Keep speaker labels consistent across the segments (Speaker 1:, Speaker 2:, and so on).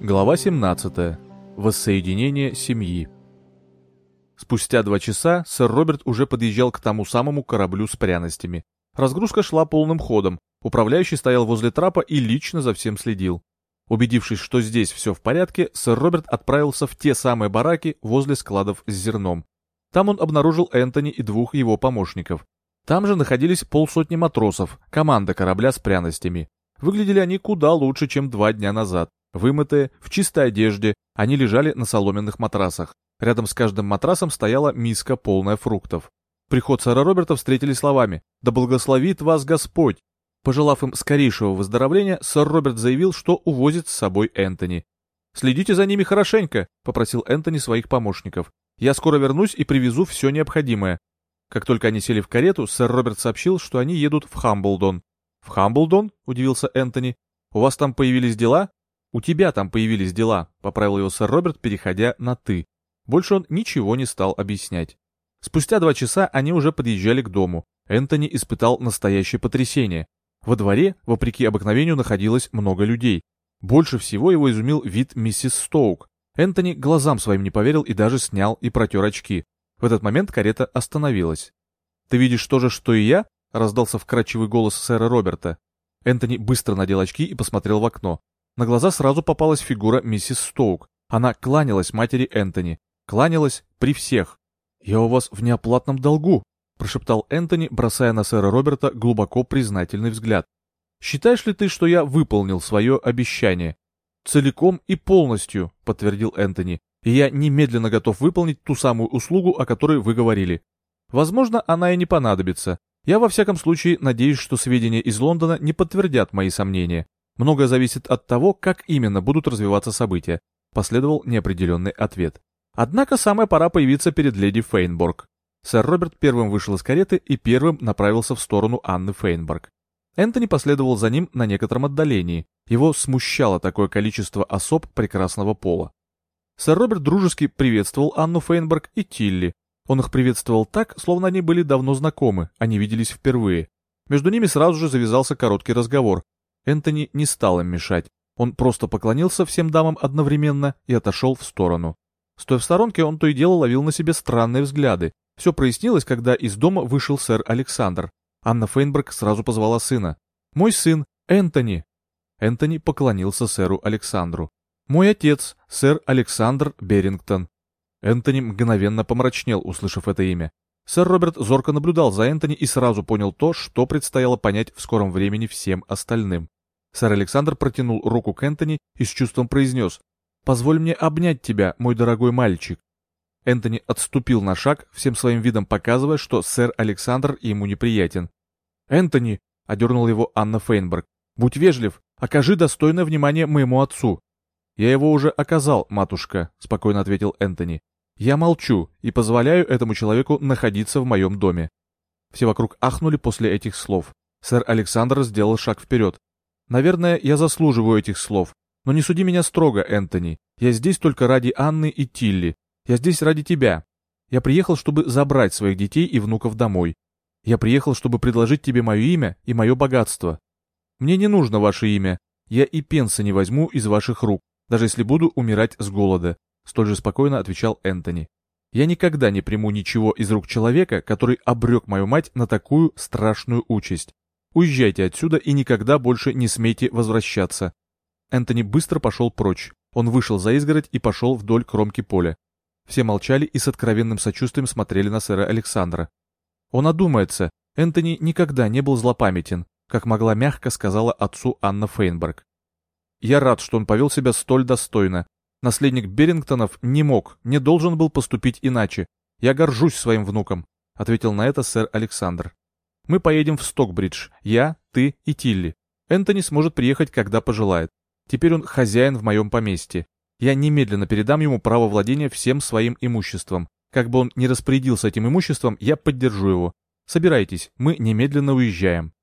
Speaker 1: Глава 17. Воссоединение семьи. Спустя два часа сэр Роберт уже подъезжал к тому самому кораблю с пряностями. Разгрузка шла полным ходом, управляющий стоял возле трапа и лично за всем следил. Убедившись, что здесь все в порядке, сэр Роберт отправился в те самые бараки возле складов с зерном. Там он обнаружил Энтони и двух его помощников. Там же находились полсотни матросов, команда корабля с пряностями. Выглядели они куда лучше, чем два дня назад. Вымытые, в чистой одежде, они лежали на соломенных матрасах. Рядом с каждым матрасом стояла миска, полная фруктов. Приход сэра Роберта встретили словами «Да благословит вас Господь!». Пожелав им скорейшего выздоровления, сэр Роберт заявил, что увозит с собой Энтони. «Следите за ними хорошенько», — попросил Энтони своих помощников. «Я скоро вернусь и привезу все необходимое». Как только они сели в карету, сэр Роберт сообщил, что они едут в Хамблдон. «В Хамблдон?» — удивился Энтони. «У вас там появились дела?» «У тебя там появились дела», — поправил его сэр Роберт, переходя на «ты». Больше он ничего не стал объяснять. Спустя два часа они уже подъезжали к дому. Энтони испытал настоящее потрясение. Во дворе, вопреки обыкновению, находилось много людей. Больше всего его изумил вид миссис Стоук. Энтони глазам своим не поверил и даже снял и протер очки. В этот момент карета остановилась. «Ты видишь то же, что и я?» — раздался вкрадчивый голос сэра Роберта. Энтони быстро надел очки и посмотрел в окно. На глаза сразу попалась фигура миссис Стоук. Она кланялась матери Энтони. Кланялась при всех. «Я у вас в неоплатном долгу», — прошептал Энтони, бросая на сэра Роберта глубоко признательный взгляд. «Считаешь ли ты, что я выполнил свое обещание?» «Целиком и полностью», — подтвердил Энтони. «И я немедленно готов выполнить ту самую услугу, о которой вы говорили. Возможно, она и не понадобится. Я во всяком случае надеюсь, что сведения из Лондона не подтвердят мои сомнения. Многое зависит от того, как именно будут развиваться события. Последовал неопределенный ответ. Однако самая пора появиться перед леди Фейнборг. Сэр Роберт первым вышел из кареты и первым направился в сторону Анны Фейнборг. Энтони последовал за ним на некотором отдалении. Его смущало такое количество особ прекрасного пола. Сэр Роберт дружески приветствовал Анну Фейнборг и Тилли. Он их приветствовал так, словно они были давно знакомы, они виделись впервые. Между ними сразу же завязался короткий разговор, Энтони не стал им мешать. Он просто поклонился всем дамам одновременно и отошел в сторону. Стоя в сторонке, он то и дело ловил на себе странные взгляды. Все прояснилось, когда из дома вышел сэр Александр. Анна Фейнберг сразу позвала сына. «Мой сын, Энтони!» Энтони поклонился сэру Александру. «Мой отец, сэр Александр Берингтон». Энтони мгновенно помрачнел, услышав это имя. Сэр Роберт зорко наблюдал за Энтони и сразу понял то, что предстояло понять в скором времени всем остальным. Сэр Александр протянул руку к Энтони и с чувством произнес «Позволь мне обнять тебя, мой дорогой мальчик». Энтони отступил на шаг, всем своим видом показывая, что сэр Александр ему неприятен. «Энтони!» — одернул его Анна Фейнберг. «Будь вежлив, окажи достойное внимание моему отцу». «Я его уже оказал, матушка», — спокойно ответил Энтони. «Я молчу и позволяю этому человеку находиться в моем доме». Все вокруг ахнули после этих слов. Сэр Александр сделал шаг вперед. Наверное, я заслуживаю этих слов. Но не суди меня строго, Энтони. Я здесь только ради Анны и Тилли. Я здесь ради тебя. Я приехал, чтобы забрать своих детей и внуков домой. Я приехал, чтобы предложить тебе мое имя и мое богатство. Мне не нужно ваше имя. Я и пенса не возьму из ваших рук, даже если буду умирать с голода», — столь же спокойно отвечал Энтони. «Я никогда не приму ничего из рук человека, который обрек мою мать на такую страшную участь. Уезжайте отсюда и никогда больше не смейте возвращаться. Энтони быстро пошел прочь. Он вышел за изгородь и пошел вдоль кромки поля. Все молчали и с откровенным сочувствием смотрели на сэра Александра. Он одумается. Энтони никогда не был злопамятен, как могла мягко сказала отцу Анна Фейнберг. Я рад, что он повел себя столь достойно. Наследник Берингтонов не мог, не должен был поступить иначе. Я горжусь своим внуком, — ответил на это сэр Александр. Мы поедем в Стокбридж, я, ты и Тилли. Энтони сможет приехать, когда пожелает. Теперь он хозяин в моем поместье. Я немедленно передам ему право владения всем своим имуществом. Как бы он ни распорядился этим имуществом, я поддержу его. Собирайтесь, мы немедленно уезжаем.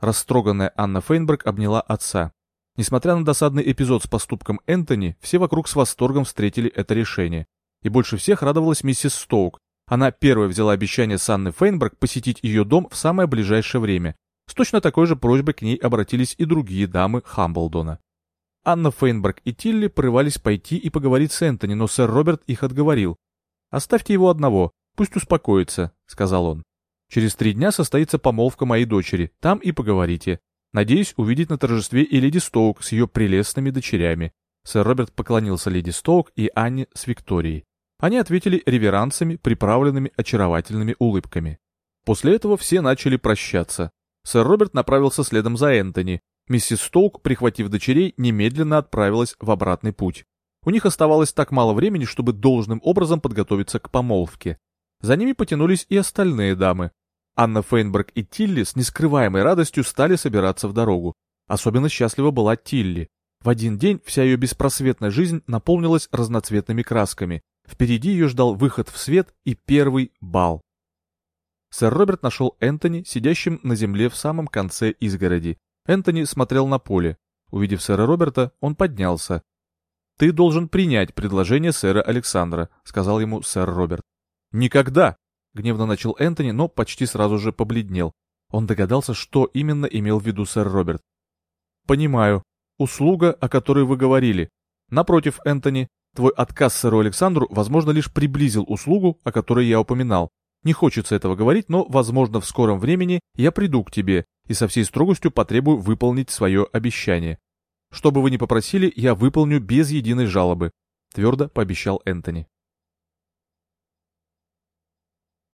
Speaker 1: Растроганная Анна Фейнберг обняла отца. Несмотря на досадный эпизод с поступком Энтони, все вокруг с восторгом встретили это решение. И больше всех радовалась миссис Стоук, она первая взяла обещание с Анны Фейнберг посетить ее дом в самое ближайшее время. С точно такой же просьбой к ней обратились и другие дамы Хамблдона. Анна Фейнберг и Тилли порывались пойти и поговорить с Энтони, но сэр Роберт их отговорил. «Оставьте его одного, пусть успокоится», — сказал он. «Через три дня состоится помолвка моей дочери, там и поговорите. Надеюсь увидеть на торжестве и леди Стоук с ее прелестными дочерями». Сэр Роберт поклонился леди Стоук и Анне с Викторией. Они ответили реверансами, приправленными очаровательными улыбками. После этого все начали прощаться. Сэр Роберт направился следом за Энтони. Миссис Стоук, прихватив дочерей, немедленно отправилась в обратный путь. У них оставалось так мало времени, чтобы должным образом подготовиться к помолвке. За ними потянулись и остальные дамы. Анна Фейнберг и Тилли с нескрываемой радостью стали собираться в дорогу. Особенно счастлива была Тилли. В один день вся ее беспросветная жизнь наполнилась разноцветными красками. Впереди ее ждал выход в свет и первый бал. Сэр Роберт нашел Энтони, сидящим на земле в самом конце изгороди. Энтони смотрел на поле. Увидев сэра Роберта, он поднялся. «Ты должен принять предложение сэра Александра», — сказал ему сэр Роберт. «Никогда!» — гневно начал Энтони, но почти сразу же побледнел. Он догадался, что именно имел в виду сэр Роберт. «Понимаю. Услуга, о которой вы говорили. Напротив, Энтони, твой отказ сэру Александру, возможно, лишь приблизил услугу, о которой я упоминал. Не хочется этого говорить, но, возможно, в скором времени я приду к тебе и со всей строгостью потребую выполнить свое обещание. Что бы вы ни попросили, я выполню без единой жалобы», — твердо пообещал Энтони.